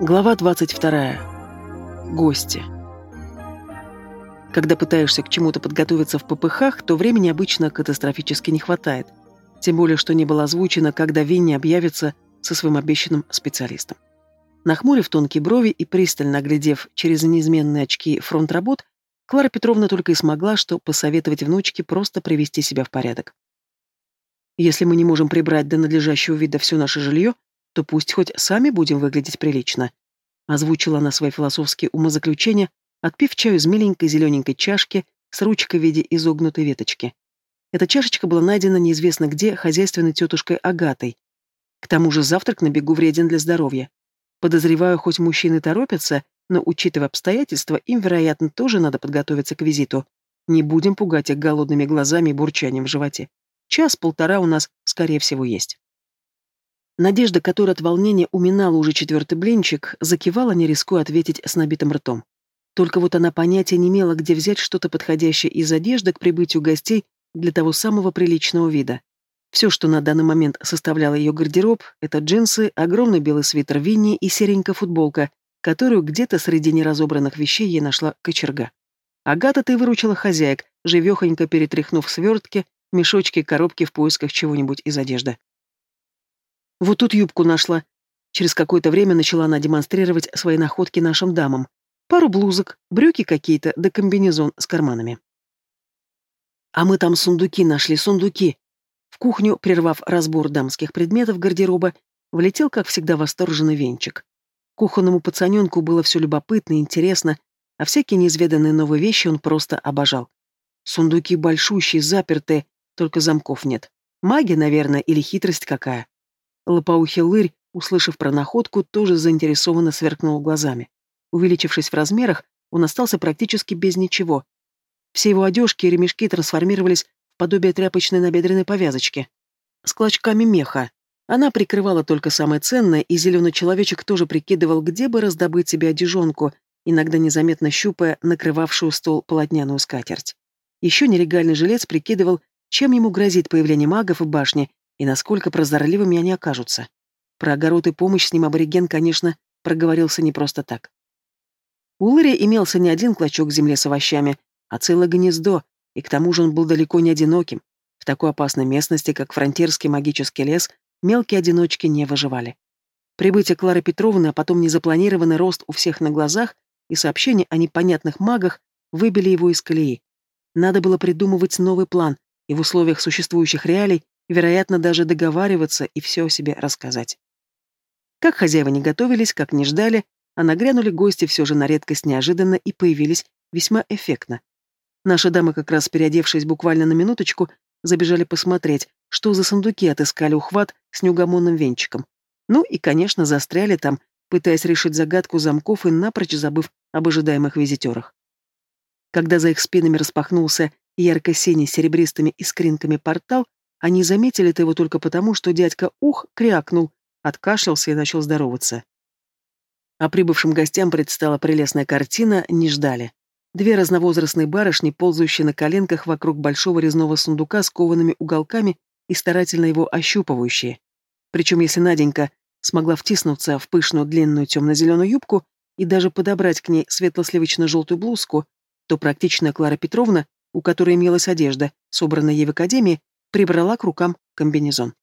Глава 22. Гости. Когда пытаешься к чему-то подготовиться в ППХ, то времени обычно катастрофически не хватает. Тем более, что не было озвучено, когда Винни объявится со своим обещанным специалистом. Нахмурив тонкие брови и пристально оглядев через неизменные очки фронт работ, Клара Петровна только и смогла, что посоветовать внучке просто привести себя в порядок. Если мы не можем прибрать до надлежащего вида все наше жилье, то пусть хоть сами будем выглядеть прилично. Озвучила она свои философские умозаключения, отпив чаю из миленькой зелененькой чашки с ручкой в виде изогнутой веточки. Эта чашечка была найдена неизвестно где хозяйственной тетушкой Агатой. К тому же завтрак на бегу вреден для здоровья. Подозреваю, хоть мужчины торопятся, но, учитывая обстоятельства, им, вероятно, тоже надо подготовиться к визиту. Не будем пугать их голодными глазами и бурчанием в животе. Час-полтора у нас, скорее всего, есть. Надежда, которая от волнения уминала уже четвертый блинчик, закивала, не рискуя ответить с набитым ртом. Только вот она понятия не имела, где взять что-то подходящее из одежды к прибытию гостей для того самого приличного вида. Все, что на данный момент составляло ее гардероб, это джинсы, огромный белый свитер Винни и серенькая футболка, которую где-то среди неразобранных вещей ей нашла кочерга. Агата-то и выручила хозяек, живехонько перетряхнув свертки, мешочки коробки в поисках чего-нибудь из одежды. Вот тут юбку нашла. Через какое-то время начала она демонстрировать свои находки нашим дамам. Пару блузок, брюки какие-то, да комбинезон с карманами. А мы там сундуки нашли, сундуки. В кухню, прервав разбор дамских предметов гардероба, влетел, как всегда, восторженный венчик. Кухонному пацаненку было все любопытно и интересно, а всякие неизведанные новые вещи он просто обожал. Сундуки большущие, запертые, только замков нет. Магия, наверное, или хитрость какая. Лопоухий лырь, услышав про находку, тоже заинтересованно сверкнул глазами. Увеличившись в размерах, он остался практически без ничего. Все его одежки и ремешки трансформировались в подобие тряпочной набедренной повязочки. С клочками меха. Она прикрывала только самое ценное, и зеленый человечек тоже прикидывал, где бы раздобыть себе одежонку, иногда незаметно щупая накрывавшую стол полотняную скатерть. Еще нелегальный жилец прикидывал, чем ему грозит появление магов в башне и насколько прозорливыми они окажутся. Про огород и помощь с ним абориген, конечно, проговорился не просто так. У Лыри имелся не один клочок земли с овощами, а целое гнездо, и к тому же он был далеко не одиноким. В такой опасной местности, как фронтирский магический лес, мелкие одиночки не выживали. Прибытие Клары Петровны, а потом незапланированный рост у всех на глазах и сообщение о непонятных магах выбили его из колеи. Надо было придумывать новый план, и в условиях существующих реалий вероятно, даже договариваться и все о себе рассказать. Как хозяева не готовились, как не ждали, а нагрянули гости все же на редкость неожиданно и появились весьма эффектно. Наши дамы, как раз переодевшись буквально на минуточку, забежали посмотреть, что за сундуки отыскали ухват с неугомонным венчиком. Ну и, конечно, застряли там, пытаясь решить загадку замков и напрочь забыв об ожидаемых визитерах. Когда за их спинами распахнулся ярко-синий серебристыми искринками портал, они заметили-то его только потому, что дядька ух крякнул, откашлялся и начал здороваться. А прибывшим гостям предстала прелестная картина, не ждали. Две разновозрастные барышни, ползающие на коленках вокруг большого резного сундука с коваными уголками и старательно его ощупывающие. Причем если Наденька смогла втиснуться в пышную длинную темно-зеленую юбку и даже подобрать к ней светло-сливочно-желтую блузку, то практичная Клара Петровна, у которой имелась одежда, собранная ей в академии, прибрала к рукам комбинезон.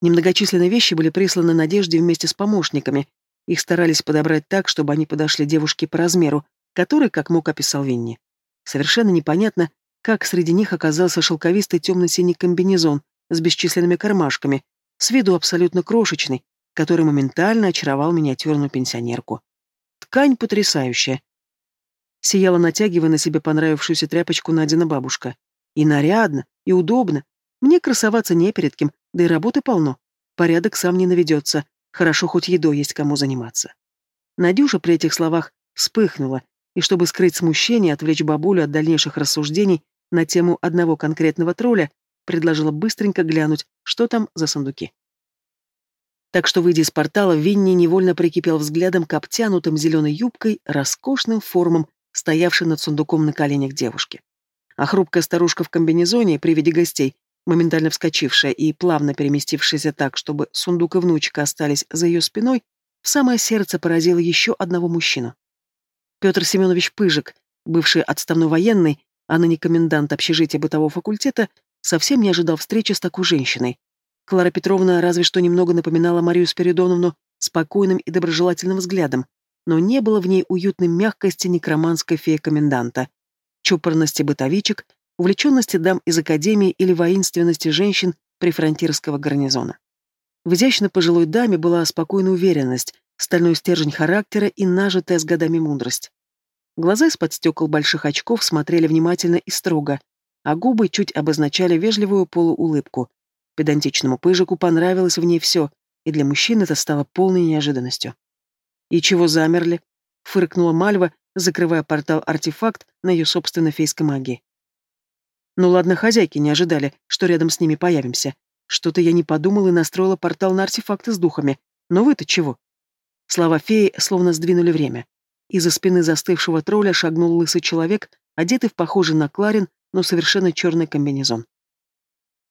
Немногочисленные вещи были присланы Надежде вместе с помощниками. Их старались подобрать так, чтобы они подошли девушке по размеру, который, как мог, описал Винни. Совершенно непонятно, как среди них оказался шелковистый темно-синий комбинезон с бесчисленными кармашками, с виду абсолютно крошечный, который моментально очаровал миниатюрную пенсионерку. Ткань потрясающая. Сияла, натягивая на себе понравившуюся тряпочку Надина бабушка. И нарядно, и удобно. Мне красоваться не перед кем, да и работы полно. Порядок сам не наведется. Хорошо, хоть едой есть кому заниматься. Надюша при этих словах вспыхнула, и чтобы скрыть смущение, отвлечь бабулю от дальнейших рассуждений на тему одного конкретного тролля, предложила быстренько глянуть, что там за сундуки. Так что, выйдя из портала, Винни невольно прикипел взглядом к обтянутым зеленой юбкой, роскошным формам, стоявшей над сундуком на коленях девушки а хрупкая старушка в комбинезоне при виде гостей, моментально вскочившая и плавно переместившаяся так, чтобы сундук и внучка остались за ее спиной, в самое сердце поразило еще одного мужчину. Петр Семенович Пыжик, бывший отставной военный, а ныне комендант общежития бытового факультета, совсем не ожидал встречи с такой женщиной. Клара Петровна разве что немного напоминала Марию Спиридоновну спокойным и доброжелательным взглядом, но не было в ней уютной мягкости некроманской феи-коменданта, чопорности бытовичек, увлеченности дам из академии или воинственности женщин прифронтирского гарнизона. В изящно пожилой даме была спокойная уверенность, стальной стержень характера и нажитая с годами мудрость. Глаза из-под стекол больших очков смотрели внимательно и строго, а губы чуть обозначали вежливую полуулыбку. Педантичному пыжику понравилось в ней все, и для мужчин это стало полной неожиданностью. «И чего замерли?» — фыркнула Мальва, закрывая портал-артефакт на ее собственной фейской магии. «Ну ладно, хозяйки не ожидали, что рядом с ними появимся. Что-то я не подумала и настроила портал на артефакты с духами. Но вы-то чего?» Слова феи словно сдвинули время. Из-за спины застывшего тролля шагнул лысый человек, одетый в похожий на Кларин, но совершенно черный комбинезон.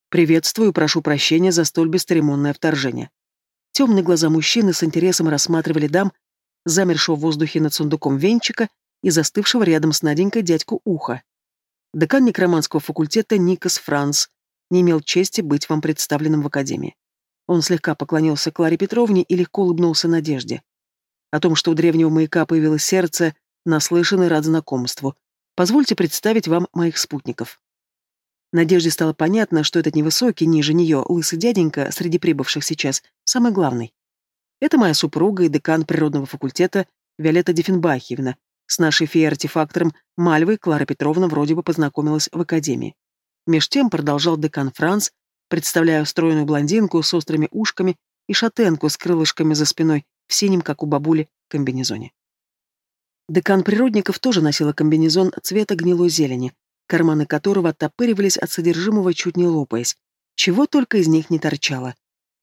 «Приветствую, прошу прощения за столь бесцеремонное вторжение». Темные глаза мужчины с интересом рассматривали дам, замершего в воздухе над сундуком венчика и застывшего рядом с Наденькой дядьку Уха. Декан некроманского факультета Никас Франц не имел чести быть вам представленным в Академии. Он слегка поклонился Кларе Петровне и легко улыбнулся Надежде. О том, что у древнего маяка появилось сердце, наслышан и рад знакомству. Позвольте представить вам моих спутников. Надежде стало понятно, что этот невысокий, ниже нее, лысый дяденька, среди прибывших сейчас, самый главный. Это моя супруга и декан природного факультета Виолетта Дефенбахиевна. С нашей феей-артефактором Мальвой Клара Петровна вроде бы познакомилась в академии. Меж тем продолжал декан Франц, представляя стройную блондинку с острыми ушками и шатенку с крылышками за спиной в синем, как у бабули, комбинезоне. Декан природников тоже носила комбинезон цвета гнилой зелени, карманы которого оттопыривались от содержимого, чуть не лопаясь. Чего только из них не торчало.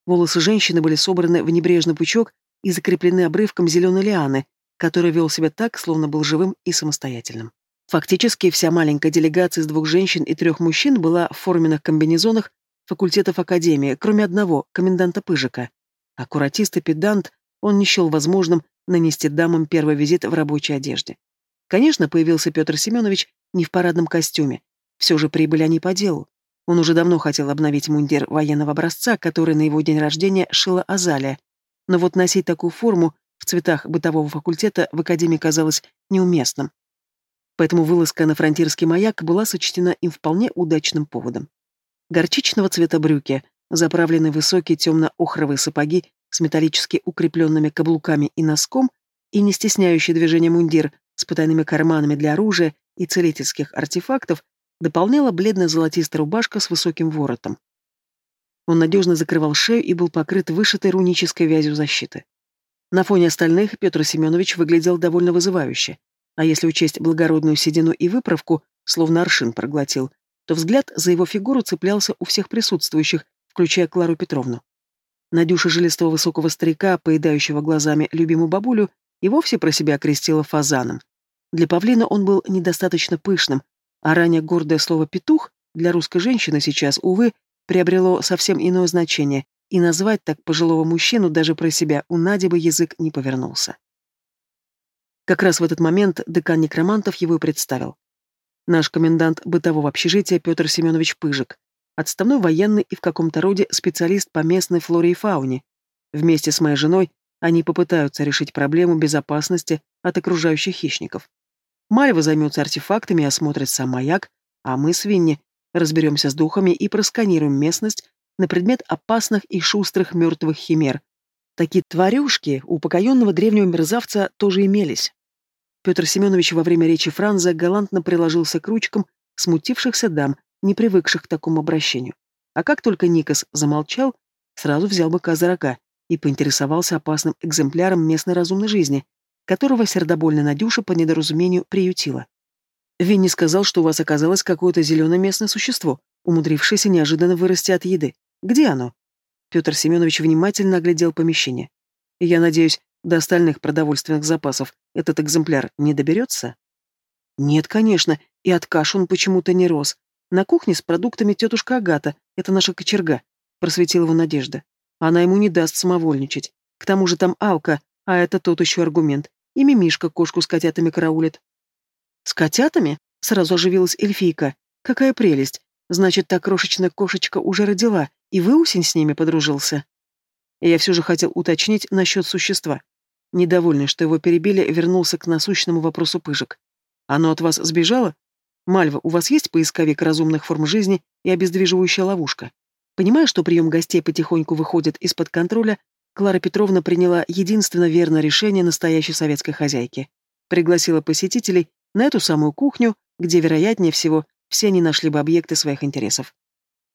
Волосы женщины были собраны в небрежный пучок и закреплены обрывком зеленой лианы, который вел себя так, словно был живым и самостоятельным. Фактически вся маленькая делегация из двух женщин и трех мужчин была в форменных комбинезонах факультетов Академии, кроме одного, коменданта Пыжика. Аккуратист и педант, он не счел возможным нанести дамам первый визит в рабочей одежде. Конечно, появился Петр Семенович не в парадном костюме. Все же прибыли они по делу. Он уже давно хотел обновить мундир военного образца, который на его день рождения шила Азалия. Но вот носить такую форму в цветах бытового факультета в Академии казалось неуместным. Поэтому вылазка на фронтирский маяк была сочтена им вполне удачным поводом. Горчичного цвета брюки, заправленные высокие темно-охровые сапоги с металлически укрепленными каблуками и носком, и не стесняющий движение мундир с потайными карманами для оружия и целительских артефактов дополняла бледно-золотистая рубашка с высоким воротом. Он надежно закрывал шею и был покрыт вышитой рунической вязью защиты. На фоне остальных Петр Семенович выглядел довольно вызывающе, а если учесть благородную седину и выправку, словно аршин проглотил, то взгляд за его фигуру цеплялся у всех присутствующих, включая Клару Петровну. Надюша жилистого высокого старика, поедающего глазами любимую бабулю, и вовсе про себя окрестила фазаном. Для павлина он был недостаточно пышным, а ранее гордое слово «петух» для русской женщины сейчас, увы, приобрело совсем иное значение, и назвать так пожилого мужчину даже про себя у Нади бы язык не повернулся. Как раз в этот момент декан некромантов его и представил. Наш комендант бытового общежития Петр Семенович Пыжик, отставной военный и в каком-то роде специалист по местной флоре и фауне. Вместе с моей женой они попытаются решить проблему безопасности от окружающих хищников. Мальва займется артефактами и осмотрит сам маяк, а мы с Винни разберемся с духами и просканируем местность на предмет опасных и шустрых мертвых химер. Такие тварюшки у покоенного древнего мерзавца тоже имелись. Петр Семенович во время речи Франза галантно приложился к ручкам смутившихся дам, не привыкших к такому обращению. А как только Никас замолчал, сразу взял быка за рога и поинтересовался опасным экземпляром местной разумной жизни, которого сердобольная Надюша по недоразумению приютила. Винни сказал, что у вас оказалось какое-то зеленое местное существо, умудрившееся неожиданно вырасти от еды. Где оно? Петр Семенович внимательно оглядел помещение. Я надеюсь, до остальных продовольственных запасов этот экземпляр не доберется? Нет, конечно, и от каш он почему-то не рос. На кухне с продуктами тетушка Агата, это наша кочерга, просветила его Надежда. Она ему не даст самовольничать. К тому же там Алка, А это тот еще аргумент. И Мимишка кошку с котятами караулит. С котятами? Сразу оживилась эльфийка. Какая прелесть. Значит, та крошечная кошечка уже родила, и выусень с ними подружился. Я все же хотел уточнить насчет существа. Недовольный, что его перебили, вернулся к насущному вопросу пыжик. Оно от вас сбежало? Мальва, у вас есть поисковик разумных форм жизни и обездвиживающая ловушка? Понимая, что прием гостей потихоньку выходит из-под контроля, Клара Петровна приняла единственно верное решение настоящей советской хозяйки. Пригласила посетителей на эту самую кухню, где, вероятнее всего, все они нашли бы объекты своих интересов.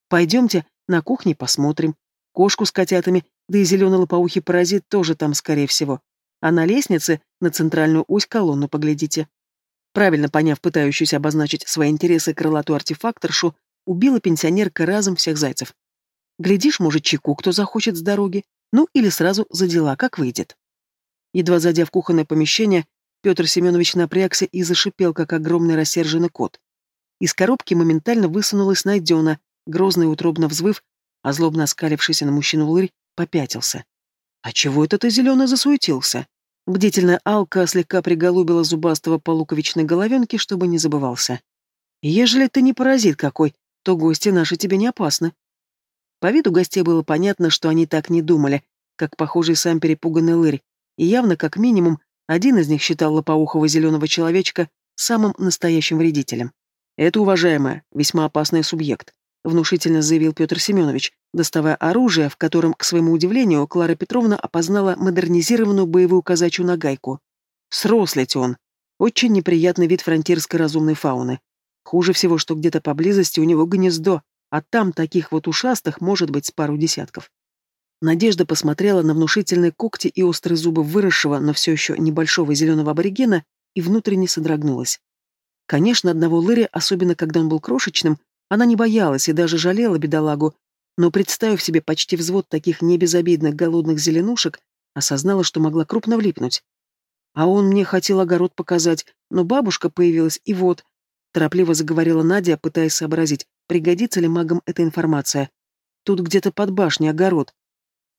Пойдемте на кухне посмотрим. Кошку с котятами, да и зеленый лопоухий паразит тоже там, скорее всего. А на лестнице на центральную ось колонну поглядите. Правильно поняв пытающуюся обозначить свои интересы крылатую артефакторшу, убила пенсионерка разом всех зайцев. Глядишь, может, чеку кто захочет с дороги, ну или сразу за дела, как выйдет. Едва зайдя в кухонное помещение, Петр Семенович напрягся и зашипел, как огромный рассерженный кот. Из коробки моментально высунулась найдена, грозно и утробно взвыв, а злобно оскалившийся на мужчину лырь попятился. «А чего это ты, зеленый, засуетился?» Бдительная Алка слегка приголубила зубастого по луковичной головенке, чтобы не забывался. «Ежели ты не паразит какой, то гости наши тебе не опасны». По виду гостей было понятно, что они так не думали, как похожий сам перепуганный лырь, и явно, как минимум, один из них считал лопоухого зеленого человечка самым настоящим вредителем. «Это, уважаемая, весьма опасный субъект», — внушительно заявил Петр Семенович, доставая оружие, в котором, к своему удивлению, Клара Петровна опознала модернизированную боевую казачью нагайку. Срослить он. Очень неприятный вид фронтирской разумной фауны. Хуже всего, что где-то поблизости у него гнездо, а там таких вот ушастых может быть с пару десятков. Надежда посмотрела на внушительные когти и острые зубы выросшего, но все еще небольшого зеленого аборигена и внутренне содрогнулась. Конечно, одного Лыри, особенно когда он был крошечным, она не боялась и даже жалела бедолагу, но, представив себе почти взвод таких небезобидных голодных зеленушек, осознала, что могла крупно влипнуть. А он мне хотел огород показать, но бабушка появилась, и вот... Торопливо заговорила Надя, пытаясь сообразить, пригодится ли магам эта информация. Тут где-то под башней огород.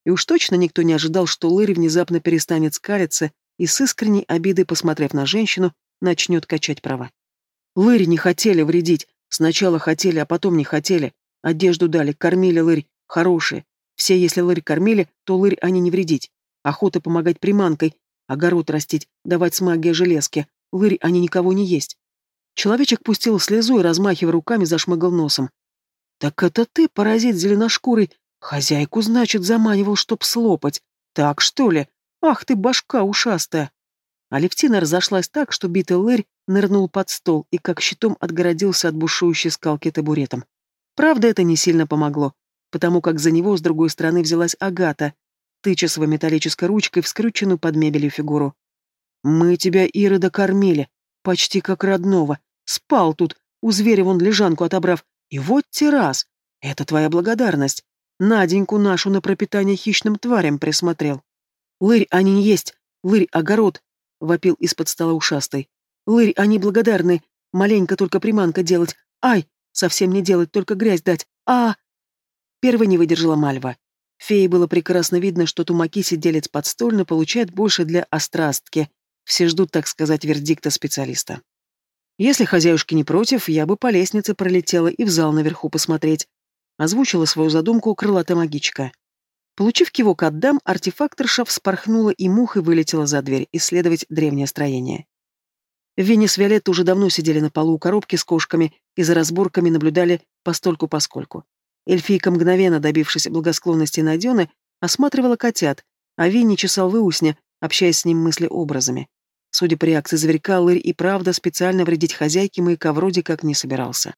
И уж точно никто не ожидал, что Лыри внезапно перестанет скалиться и с искренней обидой, посмотрев на женщину, начнет качать права. Лыри не хотели вредить. Сначала хотели, а потом не хотели. Одежду дали, кормили лырь. Хорошие. Все, если лырь кормили, то лырь они не вредить. Охота помогать приманкой, огород растить, давать с магией железки. Лырь они никого не есть. Человечек пустил слезу и, размахивая руками, зашмыгал носом. «Так это ты, паразит зеленошкурый, хозяйку, значит, заманивал, чтоб слопать. Так, что ли? Ах ты, башка ушастая!» Алевтина разошлась так, что битый лырь нырнул под стол и как щитом отгородился от бушующей скалки табуретом. Правда, это не сильно помогло, потому как за него с другой стороны взялась Агата, тыча своей металлической ручкой в скрюченную под мебелью фигуру. «Мы тебя, Ирода, кормили, почти как родного. Спал тут, у зверя вон лежанку отобрав. И вот те раз. Это твоя благодарность. Наденьку нашу на пропитание хищным тварям присмотрел. Лырь они не есть, лырь огород, — вопил из-под стола ушастый. «Лырь, они благодарны. Маленько только приманка делать. Ай! Совсем не делать, только грязь дать. А!» Первой не выдержала Мальва. Фее было прекрасно видно, что тумаки сиделец подстольно получает больше для острастки. Все ждут, так сказать, вердикта специалиста. Если хозяюшки не против, я бы по лестнице пролетела и в зал наверху посмотреть. Озвучила свою задумку крылатая магичка. Получив кивок от дам, артефакторша вспорхнула и мухой вылетела за дверь исследовать древнее строение. Винни с Виолеттой уже давно сидели на полу у коробки с кошками и за разборками наблюдали постольку-поскольку. Эльфийка, мгновенно добившись благосклонности Найдены, осматривала котят, а Винни чесал выусня, общаясь с ним мыслеобразами. Судя по реакции зверька, Лырь и правда специально вредить хозяйке маяка вроде как не собирался.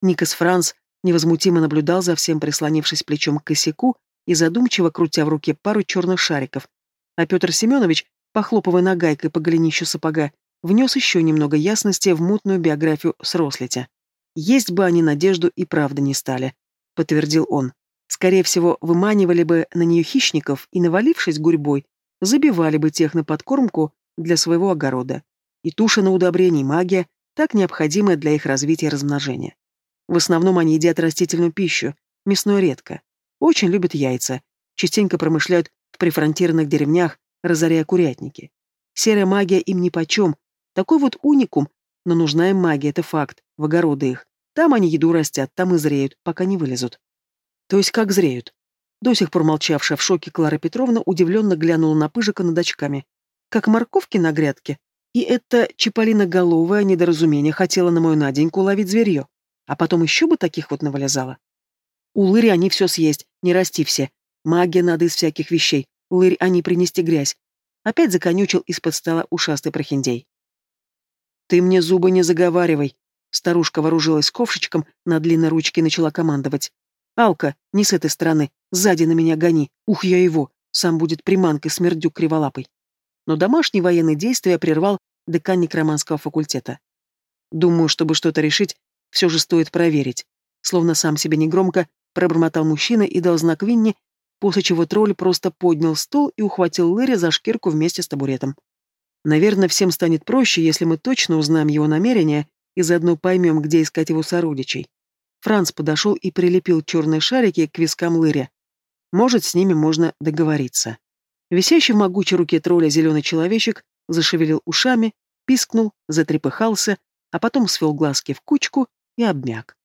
Никас Франц невозмутимо наблюдал за всем, прислонившись плечом к косяку и задумчиво крутя в руке пару черных шариков. А Петр Семенович, похлопывая нагайкой по голенищу сапога, внес еще немного ясности в мутную биографию Срослитя. «Есть бы они надежду и правда не стали», — подтвердил он. «Скорее всего, выманивали бы на нее хищников и, навалившись гурьбой, забивали бы тех на подкормку для своего огорода. И туша на удобрение, и магия, так необходимая для их развития и размножения. В основном они едят растительную пищу, мясной редко. Очень любят яйца. Частенько промышляют в прифронтирных деревнях, разоряя курятники. Серая магия им нипочем. Такой вот уникум, но нужна им магия, это факт, в огороды их. Там они еду растят, там и зреют, пока не вылезут. То есть как зреют? До сих пор молчавшая в шоке Клара Петровна удивленно глянула на Пыжика над очками. Как морковки на грядке. И это чиполиноголовое недоразумение хотела на мою Наденьку ловить зверье. А потом еще бы таких вот навылезало. У Лыри они все съесть, не расти все. Магия надо из всяких вещей. Лырь они принести грязь. Опять законючил из-под стола ушастый прохиндей. «Ты мне зубы не заговаривай!» Старушка вооружилась ковшичком, на длинной ручке начала командовать. «Алка, не с этой стороны, сзади на меня гони, ух я его, сам будет приманкой смердюк криволапой». Но домашние военные действия прервал декан некроманского факультета. «Думаю, чтобы что-то решить, все же стоит проверить». Словно сам себе негромко пробормотал мужчина и дал знак Винни, после чего тролль просто поднял стол и ухватил Лэри за шкирку вместе с табуретом. Наверное, всем станет проще, если мы точно узнаем его намерения и заодно поймем, где искать его сородичей. Франц подошел и прилепил черные шарики к вискам Лыри. Может, с ними можно договориться. Висящий в могучей руке тролля зеленый человечек зашевелил ушами, пискнул, затрепыхался, а потом свел глазки в кучку и обмяк.